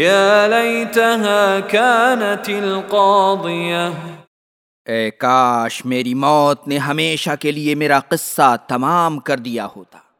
یا لیتہا کانت القاضیہ اے کاش میری موت نے ہمیشہ کے لیے میرا قصہ تمام کر دیا ہوتا۔